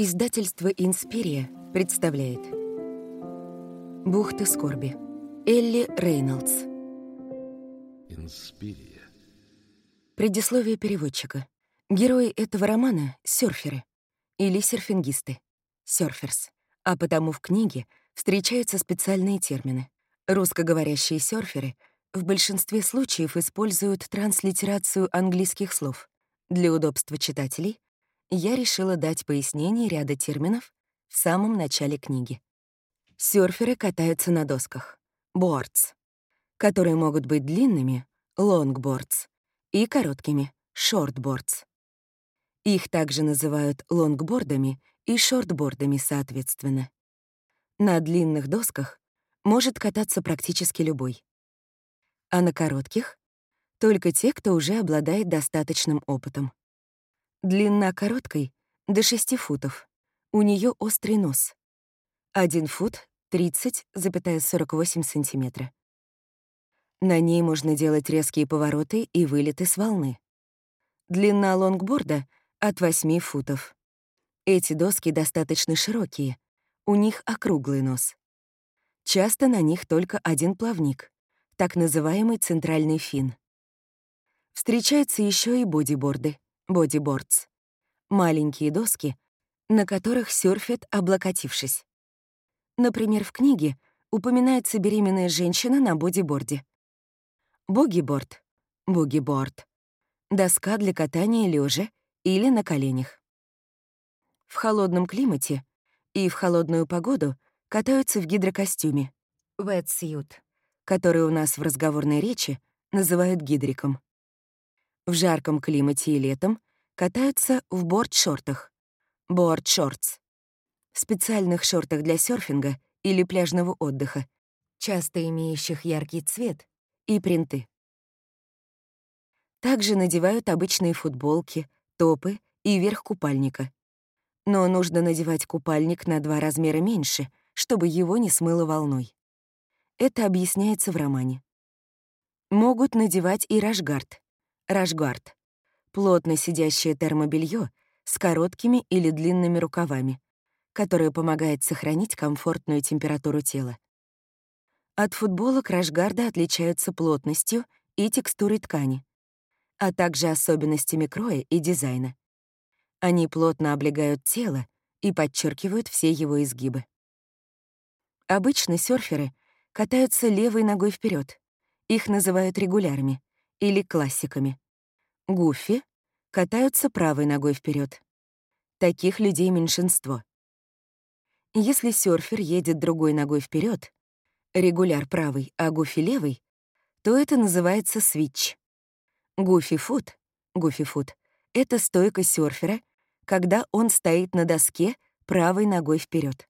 Издательство «Инспирия» представляет Бухта скорби Элли Рейнольдс Инспирия. Предисловие переводчика Герои этого романа — серферы или серфингисты, серферс, а потому в книге встречаются специальные термины. Русскоговорящие серферы в большинстве случаев используют транслитерацию английских слов. Для удобства читателей я решила дать пояснение ряда терминов в самом начале книги. Сёрферы катаются на досках. Boards, которые могут быть длинными — longboards и короткими — shortboards. Их также называют лонгбордами и шортбордами соответственно. На длинных досках может кататься практически любой. А на коротких — только те, кто уже обладает достаточным опытом. Длина короткой — до 6 футов. У нее острый нос. 1 фут 30,48 сантиметра. На ней можно делать резкие повороты и вылеты с волны. Длина лонгборда — от 8 футов. Эти доски достаточно широкие, у них округлый нос. Часто на них только один плавник, так называемый центральный фин. Встречаются еще и бодиборды — бодибордс. Маленькие доски, на которых серфят, облокотившись. Например, в книге упоминается беременная женщина на бодиборде. Бугиборд, бугиборд — доска для катания лежа или на коленях. В холодном климате и в холодную погоду катаются в гидрокостюме — wetsuit, который у нас в разговорной речи называют гидриком. В жарком климате и летом катаются в борт-шортах, борт-шортс, специальных шортах для серфинга или пляжного отдыха, часто имеющих яркий цвет и принты. Также надевают обычные футболки, топы и верх купальника. Но нужно надевать купальник на два размера меньше, чтобы его не смыло волной. Это объясняется в романе. Могут надевать и рашгард, Рашгард — плотно сидящее термобелье с короткими или длинными рукавами, которое помогает сохранить комфортную температуру тела. От футболок рашгарда отличаются плотностью и текстурой ткани, а также особенностями кроя и дизайна. Они плотно облегают тело и подчеркивают все его изгибы. Обычно серферы катаются левой ногой вперед. Их называют регулярами или классиками. Гуффи катаются правой ногой вперед. Таких людей меньшинство. Если серфер едет другой ногой вперед, регуляр правый, а гуфи левый, то это называется свитч. Гуфи-фут, гуфи-фут — это стойка серфера, когда он стоит на доске правой ногой вперед.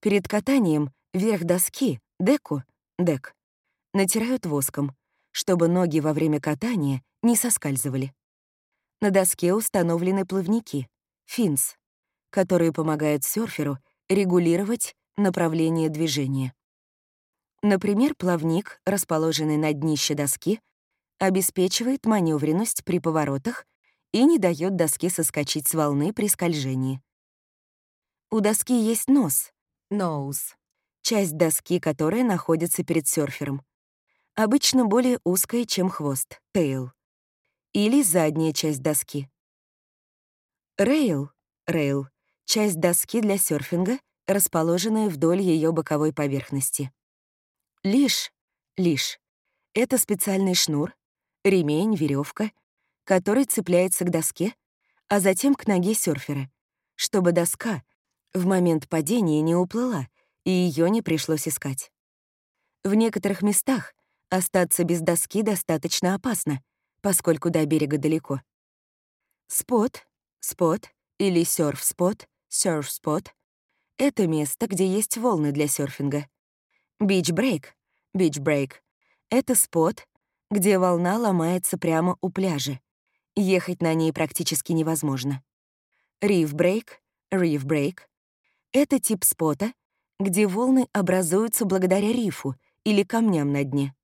Перед катанием верх доски, деку, дек, натирают воском, чтобы ноги во время катания не соскальзывали. На доске установлены плавники, финс, которые помогают серферу регулировать направление движения. Например, плавник, расположенный на днище доски, обеспечивает маневренность при поворотах и не дает доске соскочить с волны при скольжении. У доски есть нос, nose, часть доски, которая находится перед серфером обычно более узкая, чем хвост, tail, или задняя часть доски. Rail, rail — часть доски для серфинга, расположенная вдоль ее боковой поверхности. Лиш, лиш — это специальный шнур, ремень, веревка, который цепляется к доске, а затем к ноге серфера, чтобы доска в момент падения не уплыла и ее не пришлось искать. В некоторых местах Остаться без доски достаточно опасно, поскольку до берега далеко. Spot, spot или surf spot, surf spot — это место, где есть волны для серфинга. Beach break, beach break — это spot, где волна ломается прямо у пляжа. Ехать на ней практически невозможно. Риф-брейк, риф-брейк — это тип спота, где волны образуются благодаря рифу или камням на дне.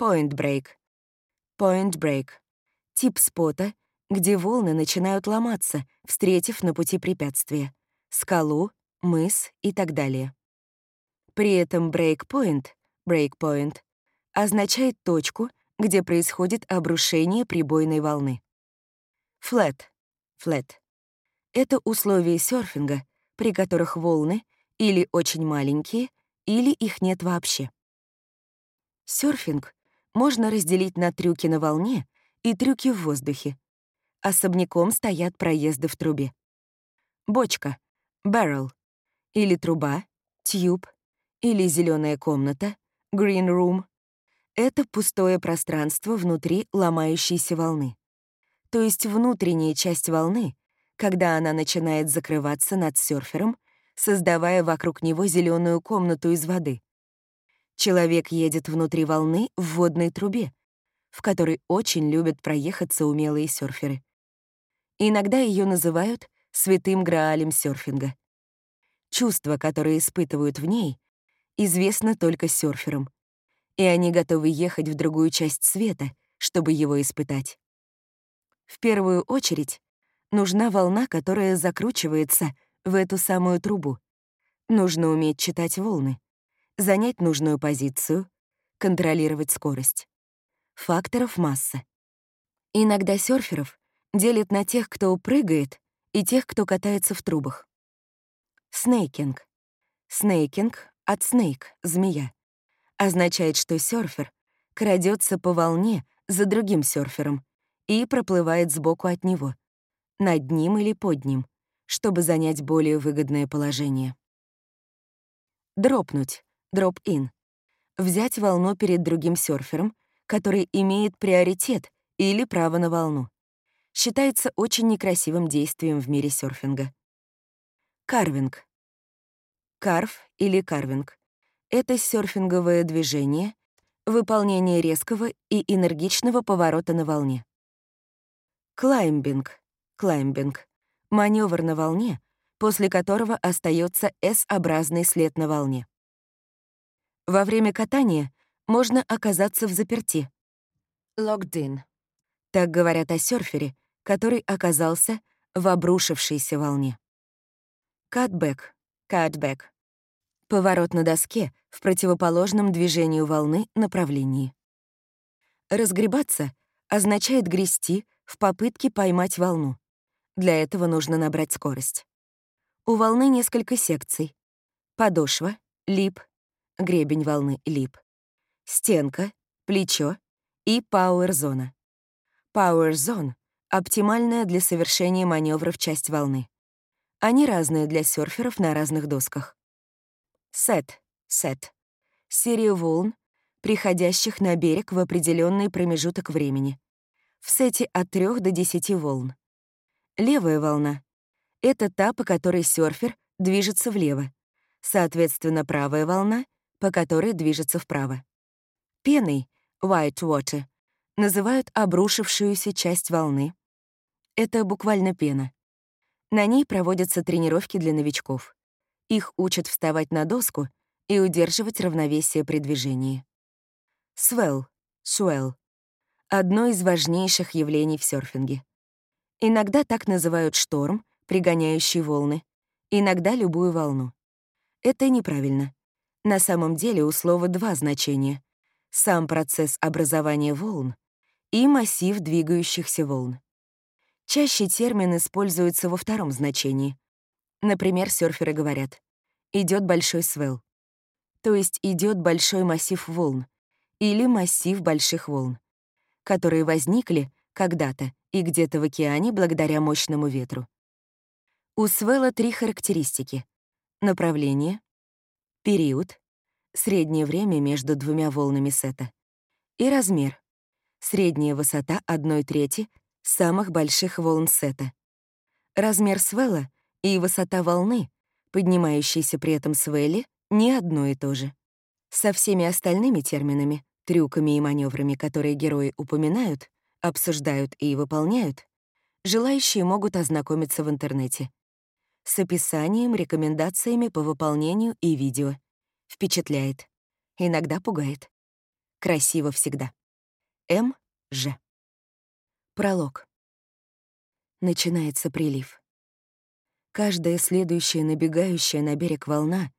Point Break. Point Break — тип спота, где волны начинают ломаться, встретив на пути препятствия — скалу, мыс и так далее. При этом breakpoint, breakpoint означает точку, где происходит обрушение прибойной волны. Flat, flat — это условия серфинга, при которых волны или очень маленькие, или их нет вообще. Серфинг можно разделить на трюки на волне и трюки в воздухе. Особняком стоят проезды в трубе. Бочка — barrel, или труба — tube, или зеленая комната — green room — это пустое пространство внутри ломающейся волны. То есть внутренняя часть волны, когда она начинает закрываться над серфером, создавая вокруг него зеленую комнату из воды. Человек едет внутри волны в водной трубе, в которой очень любят проехаться умелые серферы. Иногда ее называют святым граалем серфинга. Чувства, которые испытывают в ней, известно только серферам, и они готовы ехать в другую часть света, чтобы его испытать. В первую очередь нужна волна, которая закручивается в эту самую трубу. Нужно уметь читать волны, занять нужную позицию, контролировать скорость. Факторов масса. Иногда серферов делит на тех, кто прыгает, и тех, кто катается в трубах. Снейкинг. Снейкинг от снейк — змея. Означает, что серфер крадется по волне за другим серфером и проплывает сбоку от него, над ним или под ним, чтобы занять более выгодное положение. Дропнуть, дроп-ин. Взять волну перед другим серфером, который имеет приоритет или право на волну считается очень некрасивым действием в мире серфинга. Карвинг. Карв или карвинг — это серфинговое движение, выполнение резкого и энергичного поворота на волне. Клаймбинг. Клаймбинг — маневр на волне, после которого остается S-образный след на волне. Во время катания можно оказаться в заперти. In. Так говорят о серфере, который оказался в обрушившейся волне. Катбэк, катбэк. Поворот на доске в противоположном движению волны направлении. Разгребаться означает грести в попытке поймать волну. Для этого нужно набрать скорость. У волны несколько секций. Подошва, лип, гребень волны, лип, стенка, плечо и пауэр-зона. Пауэр-зон Оптимальная для совершения маневров часть волны. Они разные для серферов на разных досках. Сет, сет. Серия волн, приходящих на берег в определенный промежуток времени. В сете от 3 до 10 волн. Левая волна — это та, по которой серфер движется влево. Соответственно, правая волна, по которой движется вправо. Пеной, white water, называют обрушившуюся часть волны, это буквально пена. На ней проводятся тренировки для новичков. Их учат вставать на доску и удерживать равновесие при движении. Swell, swell — одно из важнейших явлений в серфинге. Иногда так называют шторм, пригоняющий волны, иногда любую волну. Это неправильно. На самом деле у слова два значения — сам процесс образования волн и массив двигающихся волн. Чаще термин используется во втором значении. Например, серферы говорят «идет большой свел», то есть идет большой массив волн или массив больших волн, которые возникли когда-то и где-то в океане благодаря мощному ветру. У свела три характеристики — направление, период, среднее время между двумя волнами сета и размер, средняя высота 1 трети самых больших волн сета. Размер свела и высота волны, поднимающейся при этом свеле, не одно и то же. Со всеми остальными терминами, трюками и маневрами, которые герои упоминают, обсуждают и выполняют, желающие могут ознакомиться в интернете. С описанием, рекомендациями по выполнению и видео. Впечатляет. Иногда пугает. Красиво всегда. М. Ж. Пролог. начинается прилив. Каждая следующая набегающая на берег волна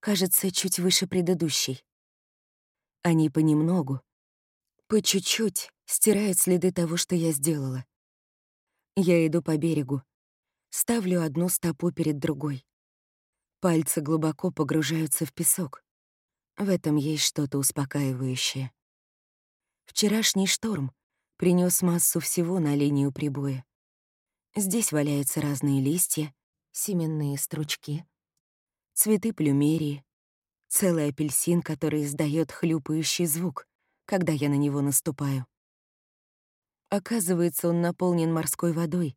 кажется чуть выше предыдущей. Они понемногу, по чуть-чуть стирают следы того, что я сделала. Я иду по берегу, ставлю одну стопу перед другой. Пальцы глубоко погружаются в песок. В этом есть что-то успокаивающее. Вчерашний шторм принес массу всего на линию прибоя. Здесь валяются разные листья, семенные стручки, цветы плюмерии, целый апельсин, который издает хлюпающий звук, когда я на него наступаю. Оказывается, он наполнен морской водой.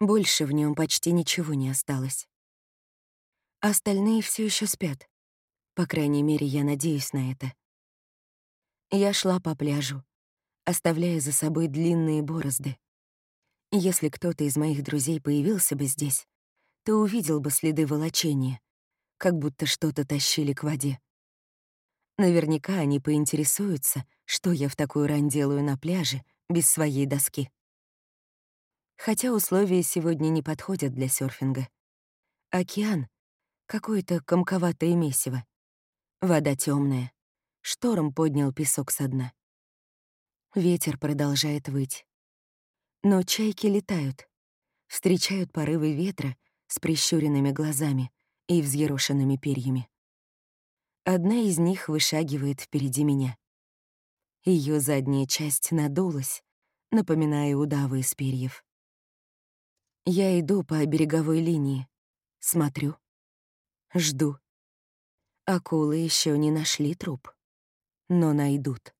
Больше в нем почти ничего не осталось. Остальные все еще спят. По крайней мере, я надеюсь на это. Я шла по пляжу, оставляя за собой длинные борозды. Если кто-то из моих друзей появился бы здесь, то увидел бы следы волочения, как будто что-то тащили к воде. Наверняка они поинтересуются, что я в такую рань делаю на пляже без своей доски. Хотя условия сегодня не подходят для серфинга. Океан — какое-то комковатое месиво. Вода темная. Шторм поднял песок со дна. Ветер продолжает выть. Но чайки летают, встречают порывы ветра с прищуренными глазами и взъерошенными перьями. Одна из них вышагивает впереди меня. Ее задняя часть надулась, напоминая удавы из перьев. Я иду по береговой линии, смотрю, жду. Акулы еще не нашли труп, но найдут.